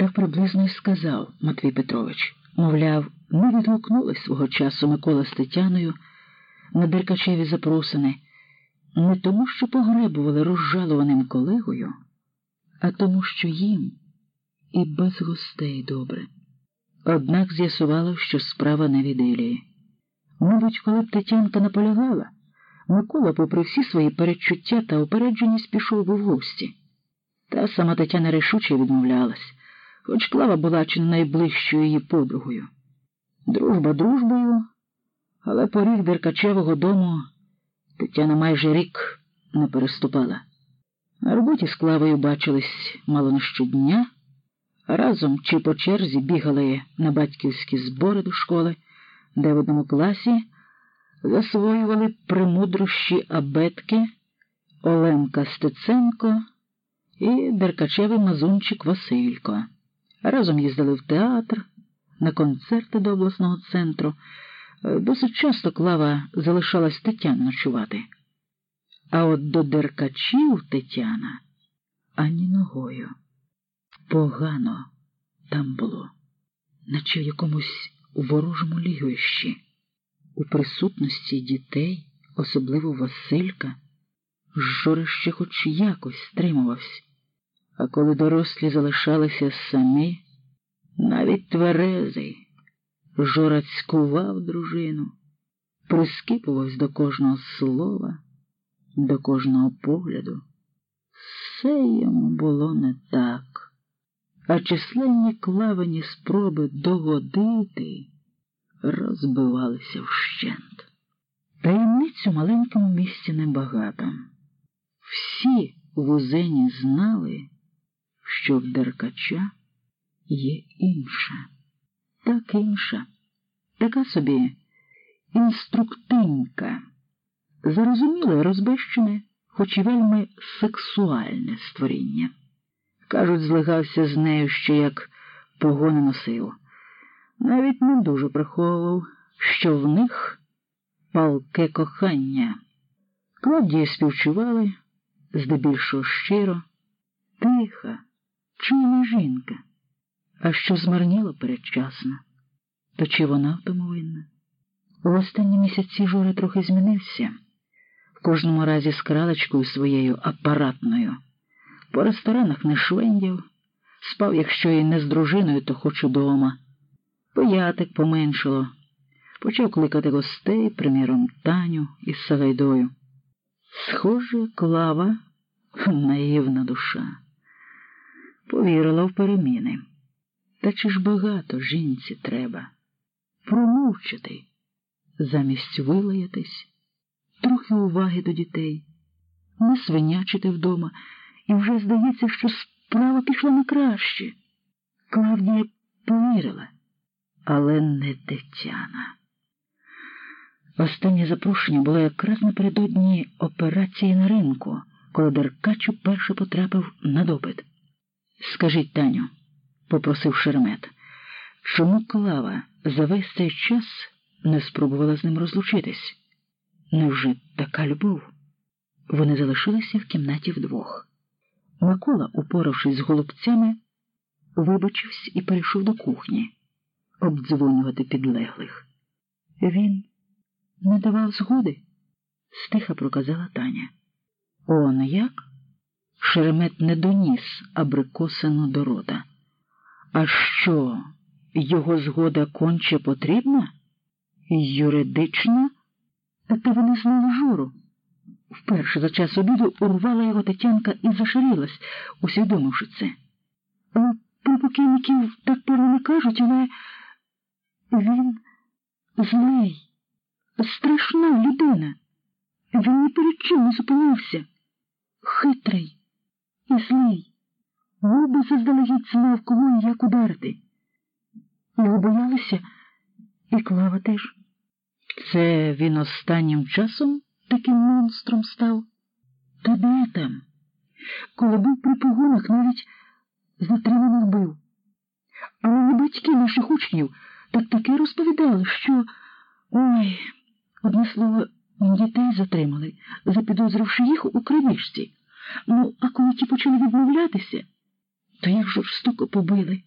Так приблизно й сказав Матвій Петрович. Мовляв, не відгукнули свого часу Микола з Тетяною на Деркачеві запросини не тому, що погребували розжалуваним колегою, а тому, що їм і без гостей добре. Однак з'ясувало, що справа не від Ілії. Мабуть, коли б Тетянка наполягала, Микола, попри всі свої передчуття та упередженість, пішов би в гості. Та сама Тетяна рішуче відмовлялась, хоч Клава була чи найближчою її подругою. Дружба дружбою, але поріг Деркачевого дому Тетяна майже рік не переступала. На роботі з Клавою бачились мало не щодня, разом чи по черзі бігали на батьківські збори до школи, де в одному класі засвоювали премудрощі абетки Оленка Стеценко і Деркачевий мазунчик Василько. Разом їздили в театр, на концерти до обласного центру. Досить часто Клава залишалась Тетян ночувати. А от до деркачів Тетяна ані ногою. Погано там було, наче в якомусь ворожому лігощі, у присутності дітей, особливо Василька, Жора ще хоч якось стримувався. А коли дорослі залишалися самі, навіть тверезий, Жора цькував дружину, прискіпувався до кожного слова, до кожного погляду. Все йому було не так, а численні клавані спроби догодити розбивалися вщент. Таємниць у маленькому місці небагато. Всі в Узені знали, що в Деркача є інша, так інша, така собі інструктинька, зарозуміле, розбещене, хоч і вельми сексуальне створіння. Кажуть, злигався з нею ще як погони носив. Навіть не дуже приховував, що в них палке кохання. Клавдії співчували здебільшого щиро, тиха, чуйна жінка, а що змарніла передчасно, то чи вона в тому винна? В останні місяці Жора трохи змінився, в кожному разі з кралечкою своєю апаратною. По ресторанах не швендів, спав, якщо і не з дружиною, то хоч удома. Поятик поменшало, почав кликати гостей, приміром, Таню із Сагайдою. Схоже, клава наївна душа, повірила в переміни. Та чи ж багато жінці треба промовчати, замість вилаятись, трохи уваги до дітей, не свинячити вдома, і вже здається, що справа пішла на краще. Клавдія повірила, але не Тетяна. Останнє запрошення було якраз напередодні операції на ринку, коли Деркач уперше потрапив на допит. Скажіть, Таню, попросив Шеремет, чому Клава за весь цей час не спробувала з ним розлучитись? Невже така любов? Вони залишилися в кімнаті вдвох. Микола, упоравшись з голубцями, вибачився і перейшов до кухні обдзвонювати підлеглих. Він не давав згоди, стиха проказала Таня. Он як? Шеремет не доніс абрикосину до рота. А що, його згода конче потрібна? Юридична? Та вони знали журу. Вперше за час обіду урвала його Тетянка і зашарілась, усвідомивши це. Про покійників так пору не кажуть, але він злий, страшна людина. Він ні перед чим не зупинився. Хитрий і злий. Губи заздалегідь знав, кого і як ударити. Його боялися, і клава теж. Це він останнім часом таким монстром став? Та де там? Коли був при погонах, навіть затриманих бив. Але батьки наших учнів так таки розповідали, що ой, одне слово, дітей затримали, запідозривши їх у крадіжці. Ну, а коли ті почали відмовлятися, то їх жорстоко побили.